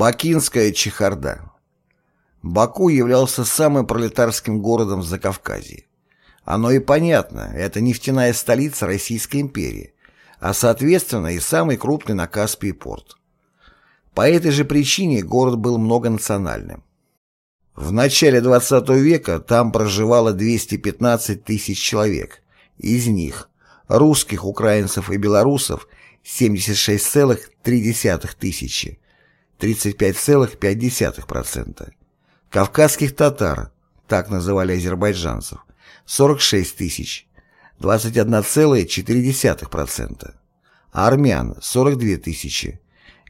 Бакинская чехарда. Баку являлся самым пролетарским городом в Закавказье. Оно и понятно, это нефтяная столица Российской империи, а соответственно и самый крупный на Каспии порт. По этой же причине город был многонациональным. В начале 20 века там проживало 215 тысяч человек, из них русских, украинцев и белорусов 76,3 тысячи, 35,5%. Кавказских татар, так называли азербайджанцев, 46 тысяч, 21,4%. А армян 42 тысячи,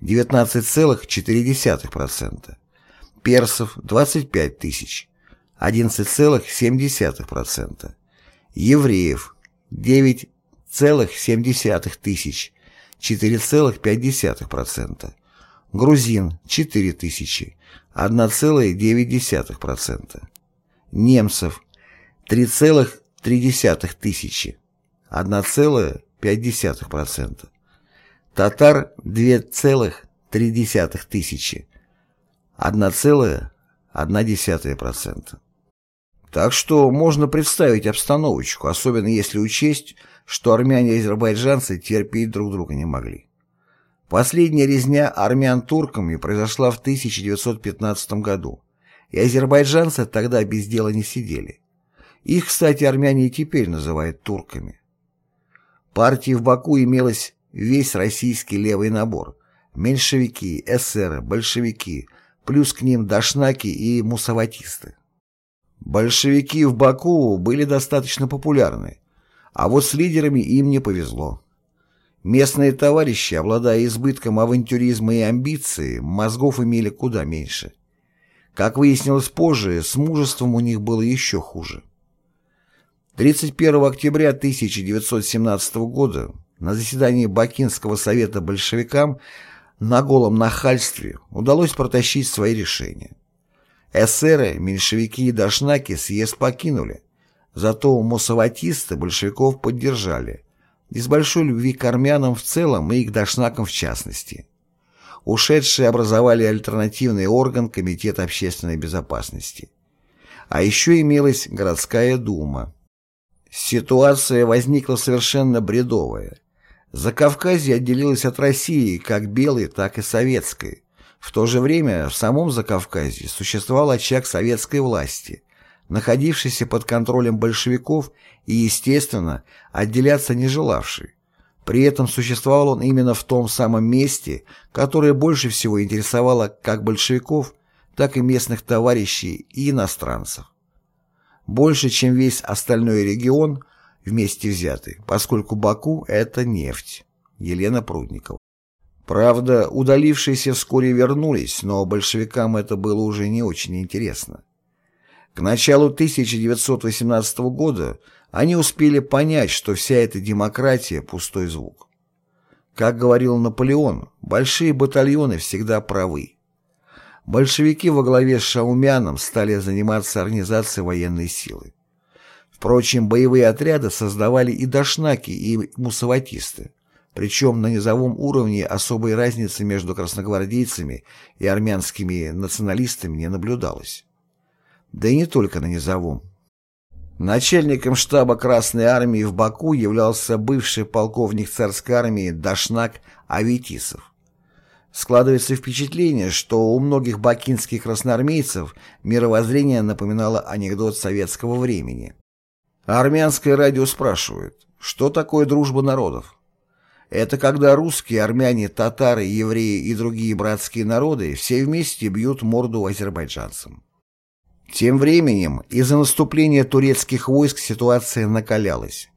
19,4%. Персов 25 тысяч, 11,7%. Евреев 9,7 тысяч, 4,5%. Грузин – 4 тысячи, 1,9%. Немцев – 3,3 тысячи, 1,5%. Татар – 2,3 тысячи, 1,1%. Так что можно представить обстановочку, особенно если учесть, что армяне и азербайджанцы терпеть друг друга не могли. Последняя резня армян турками произошла в 1915 году, и азербайджанцы тогда без дела не сидели. Их, кстати, армяне и теперь называют турками. Партии в Баку имелось весь российский левый набор – меньшевики, эсеры, большевики, плюс к ним дашнаки и мусаватисты. Большевики в Баку были достаточно популярны, а вот с лидерами им не повезло. Местные товарищи, обладая избытком авантюризма и амбиции, мозгов имели куда меньше. Как выяснилось позже, с мужеством у них было еще хуже. 31 октября 1917 года на заседании Бакинского совета большевикам на голом нахальстве удалось протащить свои решения. Эсеры, меньшевики и дашнаки съезд покинули, зато мусаватисты большевиков поддержали – из большой любви к армянам в целом и к дашнакам в частности. Ушедшие образовали альтернативный орган Комитета общественной безопасности. А еще имелась городская дума. Ситуация возникла совершенно бредовая. Закавказье отделилось от России как белой, так и советской. В то же время в самом Закавказье существовал очаг советской власти, находившийся под контролем большевиков и, естественно, отделяться не желавший. При этом существовал он именно в том самом месте, которое больше всего интересовало как большевиков, так и местных товарищей и иностранцев. Больше, чем весь остальной регион вместе взятый, поскольку Баку – это нефть. Елена Прудникова. Правда, удалившиеся вскоре вернулись, но большевикам это было уже не очень интересно. К началу 1918 года они успели понять, что вся эта демократия – пустой звук. Как говорил Наполеон, большие батальоны всегда правы. Большевики во главе с Шаумяном стали заниматься организацией военной силы. Впрочем, боевые отряды создавали и дашнаки, и мусаватисты. Причем на низовом уровне особой разницы между красногвардейцами и армянскими националистами не наблюдалось да и не только на низовом. Начальником штаба Красной Армии в Баку являлся бывший полковник царской армии Дашнак Аветисов. Складывается впечатление, что у многих бакинских красноармейцев мировоззрение напоминало анекдот советского времени. армянское радио спрашивает, что такое дружба народов? Это когда русские, армяне, татары, евреи и другие братские народы все вместе бьют морду азербайджанцам. Тем временем из-за наступления турецких войск ситуация накалялась.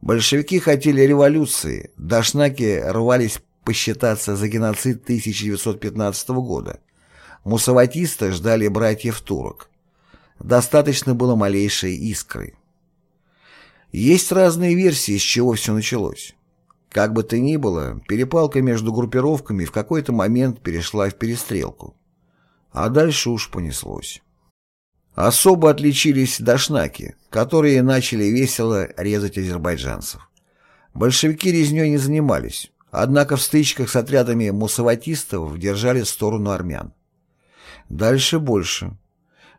Большевики хотели революции, дашнаки рвались посчитаться за геноцид 1915 года. Мусаватисты ждали братьев-турок. Достаточно было малейшей искры. Есть разные версии, с чего все началось. Как бы то ни было, перепалка между группировками в какой-то момент перешла в перестрелку. А дальше уж понеслось. Особо отличились дашнаки, которые начали весело резать азербайджанцев. Большевики резней не занимались, Однако в стычках с отрядами мусаватистов держали сторону армян. Дальше больше.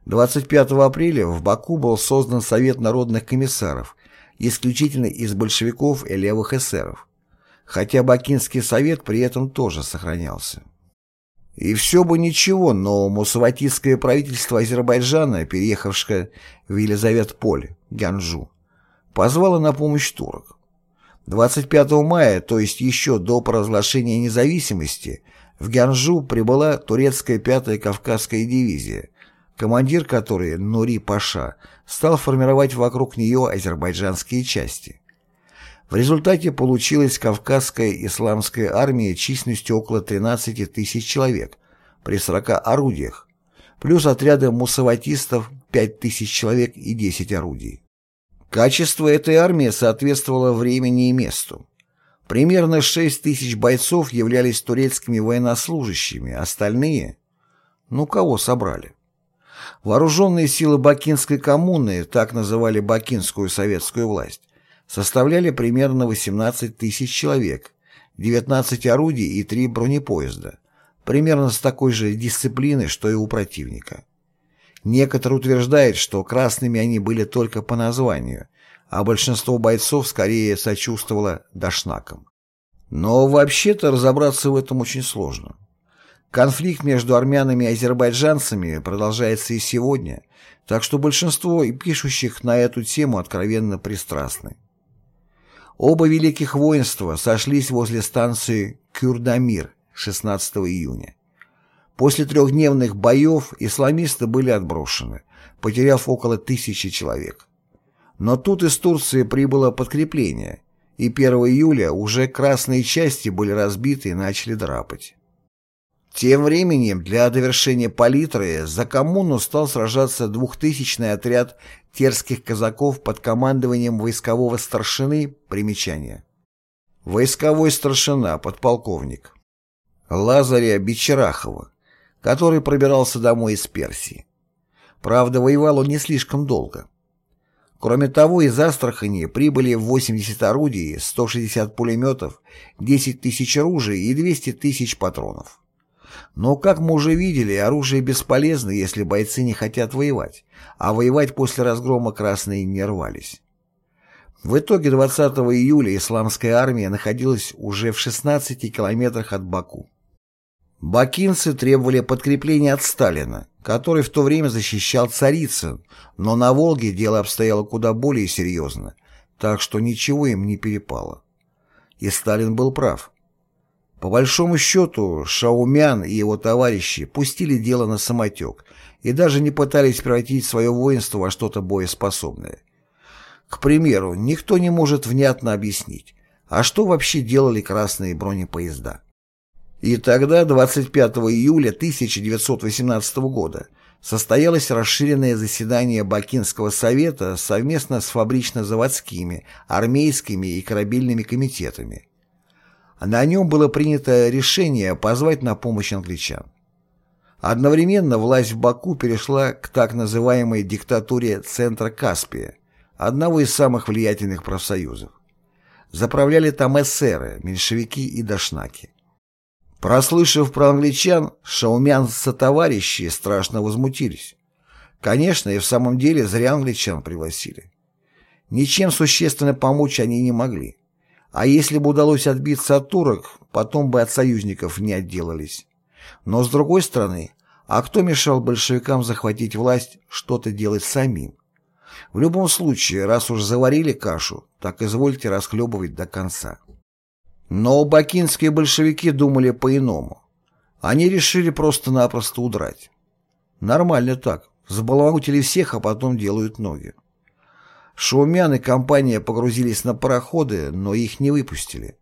25 апреля в Баку был создан Совет народных комиссаров, исключительно из большевиков и левых эсеров, хотя Бакинский совет при этом тоже сохранялся. И все бы ничего, но мусаватистское правительство Азербайджана, переехавшее в Елизавет-Поле, Гянджу, позвало на помощь турок. 25 мая, то есть еще до провозглашения независимости, в Гянжу прибыла турецкая 5-я Кавказская дивизия, командир которой, Нури Паша, стал формировать вокруг нее азербайджанские части. В результате получилась Кавказская исламская армия численностью около 13 тысяч человек при 40 орудиях, плюс отряды мусаватистов 5 тысяч человек и 10 орудий. Качество этой армии соответствовало времени и месту. Примерно 6 тысяч бойцов являлись турецкими военнослужащими, остальные... Ну, кого собрали? Вооруженные силы Бакинской коммуны, так называли Бакинскую советскую власть, составляли примерно 18 тысяч человек, 19 орудий и 3 бронепоезда, примерно с такой же дисциплиной, что и у противника. Некоторые утверждают, что красными они были только по названию, а большинство бойцов скорее сочувствовало дошнакам. Но вообще-то разобраться в этом очень сложно. Конфликт между армянами и азербайджанцами продолжается и сегодня, так что большинство и пишущих на эту тему откровенно пристрастны. Оба великих воинства сошлись возле станции Кюрдамир 16 июня. После трехдневных боев исламисты были отброшены, потеряв около тысячи человек. Но тут из Турции прибыло подкрепление, и 1 июля уже красные части были разбиты и начали драпать. Тем временем для довершения палитры за коммуну стал сражаться двухтысячный отряд терских казаков под командованием войскового старшины примечания. Войсковой старшина, подполковник. Лазаря Бичерахова, который пробирался домой из Персии. Правда, воевал он не слишком долго. Кроме того, из Астрахани прибыли 80 орудий, 160 пулеметов, 10 тысяч оружия и 200 тысяч патронов. Но, как мы уже видели, оружие бесполезно, если бойцы не хотят воевать, а воевать после разгрома красные не рвались. В итоге 20 июля исламская армия находилась уже в 16 километрах от Баку. Бакинцы требовали подкрепления от Сталина, который в то время защищал Царицын, но на Волге дело обстояло куда более серьезно, так что ничего им не перепало. И Сталин был прав. По большому счету, Шаумян и его товарищи пустили дело на самотек и даже не пытались превратить свое воинство во что-то боеспособное. К примеру, никто не может внятно объяснить, а что вообще делали красные бронепоезда. И тогда, 25 июля 1918 года, состоялось расширенное заседание Бакинского совета совместно с фабрично-заводскими, армейскими и корабельными комитетами. На нем было принято решение позвать на помощь англичан. Одновременно власть в Баку перешла к так называемой диктатуре Центра Каспия, одного из самых влиятельных профсоюзов. Заправляли там эсеры, меньшевики и дошнаки. Прослышав про англичан, шаумян товарищи страшно возмутились. Конечно, и в самом деле зря англичан пригласили. Ничем существенно помочь они не могли. А если бы удалось отбиться от турок, потом бы от союзников не отделались. Но с другой стороны, а кто мешал большевикам захватить власть, что-то делать самим? В любом случае, раз уж заварили кашу, так извольте расхлебывать до конца. Но бакинские большевики думали по-иному. Они решили просто-напросто удрать. Нормально так. Забаламутили всех, а потом делают ноги. Шаумян и компания погрузились на пароходы, но их не выпустили.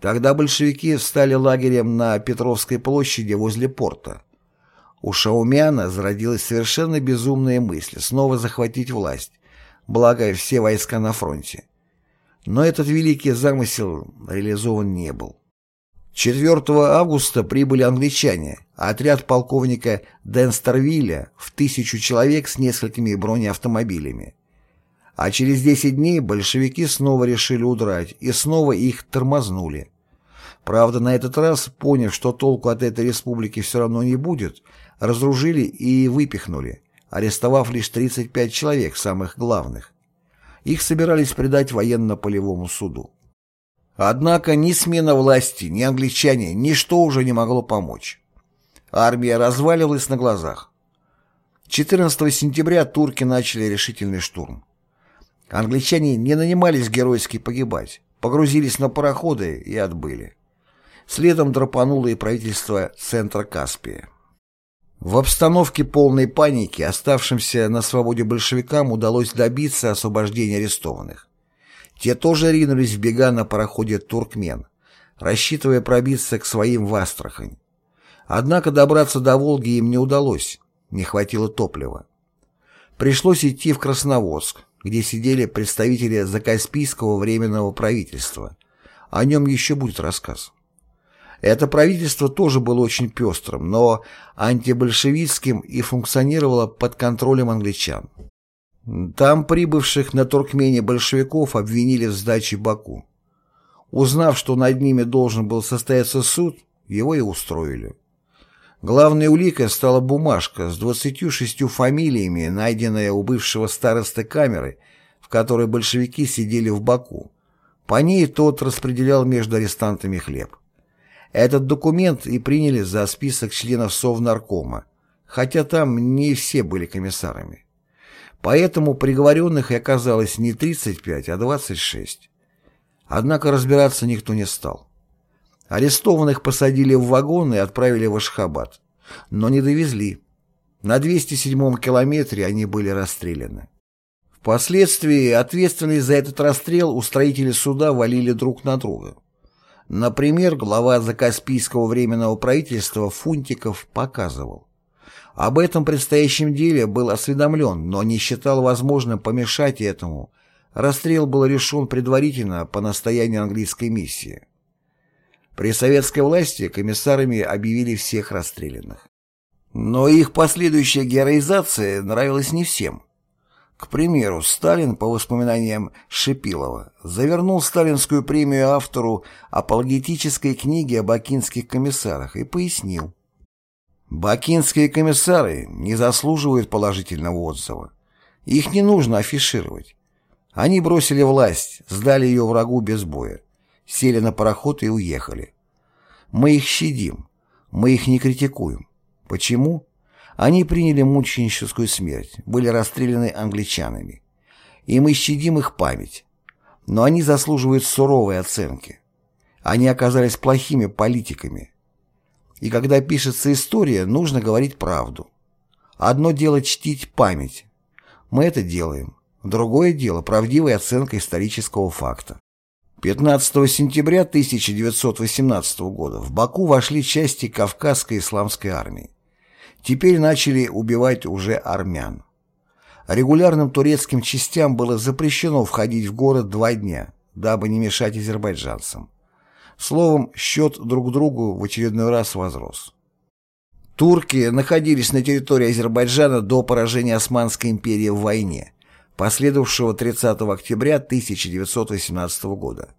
Тогда большевики встали лагерем на Петровской площади возле порта. У Шаумяна зародилась совершенно безумная мысль снова захватить власть, благо все войска на фронте. Но этот великий замысел реализован не был. 4 августа прибыли англичане, отряд полковника Денстервилля в тысячу человек с несколькими бронеавтомобилями. А через 10 дней большевики снова решили удрать и снова их тормознули. Правда, на этот раз, поняв, что толку от этой республики все равно не будет, разоружили и выпихнули, арестовав лишь 35 человек, самых главных. Их собирались предать военно-полевому суду. Однако ни смена власти, ни англичане, ничто уже не могло помочь. Армия разваливалась на глазах. 14 сентября турки начали решительный штурм. Англичане не нанимались геройски погибать, погрузились на пароходы и отбыли. Следом драпануло и правительство центра Каспия. В обстановке полной паники оставшимся на свободе большевикам удалось добиться освобождения арестованных. Те тоже ринулись в бега на пароходе «Туркмен», рассчитывая пробиться к своим в Астрахань. Однако добраться до Волги им не удалось, не хватило топлива. Пришлось идти в Красноводск, где сидели представители Закаспийского временного правительства. О нем еще будет рассказ. Это правительство тоже было очень пестрым, но антибольшевистским и функционировало под контролем англичан. Там прибывших на Туркмене большевиков обвинили в сдаче Баку. Узнав, что над ними должен был состояться суд, его и устроили. Главной уликой стала бумажка с 26 фамилиями, найденная у бывшего старосты камеры, в которой большевики сидели в Баку. По ней тот распределял между арестантами хлеб. Этот документ и приняли за список членов Совнаркома, хотя там не все были комиссарами. Поэтому приговоренных и оказалось не 35, а 26. Однако разбираться никто не стал. Арестованных посадили в вагон и отправили в Ашхабад, но не довезли. На 207-м километре они были расстреляны. Впоследствии ответственность за этот расстрел устроители суда валили друг на друга. Например, глава Закаспийского временного правительства Фунтиков показывал. Об этом предстоящем деле был осведомлен, но не считал возможным помешать этому. Расстрел был решен предварительно по настоянию английской миссии. При советской власти комиссарами объявили всех расстрелянных. Но их последующая героизация нравилась не всем. К примеру, Сталин, по воспоминаниям Шипилова, завернул сталинскую премию автору апологетической книги о бакинских комиссарах и пояснил. Бакинские комиссары не заслуживают положительного отзыва. Их не нужно афишировать. Они бросили власть, сдали ее врагу без боя, сели на пароход и уехали. Мы их щадим, мы их не критикуем. Почему? Они приняли мученическую смерть, были расстреляны англичанами. И мы щадим их память. Но они заслуживают суровой оценки. Они оказались плохими политиками. И когда пишется история, нужно говорить правду. Одно дело чтить память. Мы это делаем. Другое дело – правдивая оценка исторического факта. 15 сентября 1918 года в Баку вошли части Кавказской исламской армии. Теперь начали убивать уже армян. Регулярным турецким частям было запрещено входить в город два дня, дабы не мешать азербайджанцам. Словом, счет друг другу в очередной раз возрос. Турки находились на территории Азербайджана до поражения Османской империи в войне, последовавшего 30 октября 1918 года.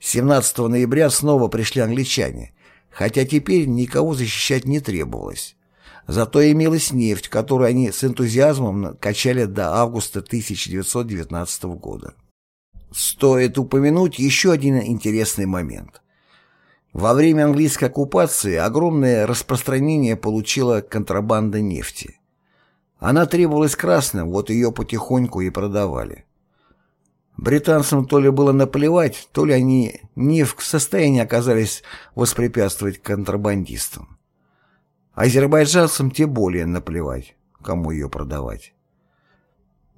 17 ноября снова пришли англичане, хотя теперь никого защищать не требовалось. Зато имелась нефть, которую они с энтузиазмом качали до августа 1919 года. Стоит упомянуть еще один интересный момент. Во время английской оккупации огромное распространение получила контрабанда нефти. Она требовалась красным, вот ее потихоньку и продавали. Британцам то ли было наплевать, то ли они не в состоянии оказались воспрепятствовать контрабандистам. Азербайджанцам тем более наплевать, кому ее продавать.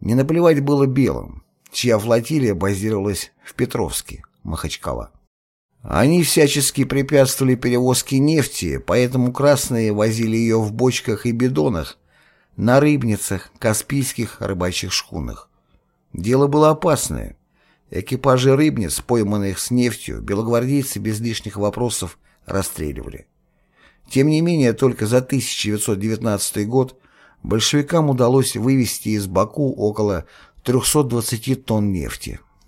Не наплевать было белым, чья флотилия базировалась в Петровске, Махачкала. Они всячески препятствовали перевозке нефти, поэтому красные возили ее в бочках и бидонах, на рыбницах, каспийских рыбачьих шхунах. Дело было опасное. Экипажи рыбниц, пойманных с нефтью, белогвардейцы без лишних вопросов расстреливали. Тем не менее, только за 1919 год большевикам удалось вывести из Баку около 320 тонн нефти.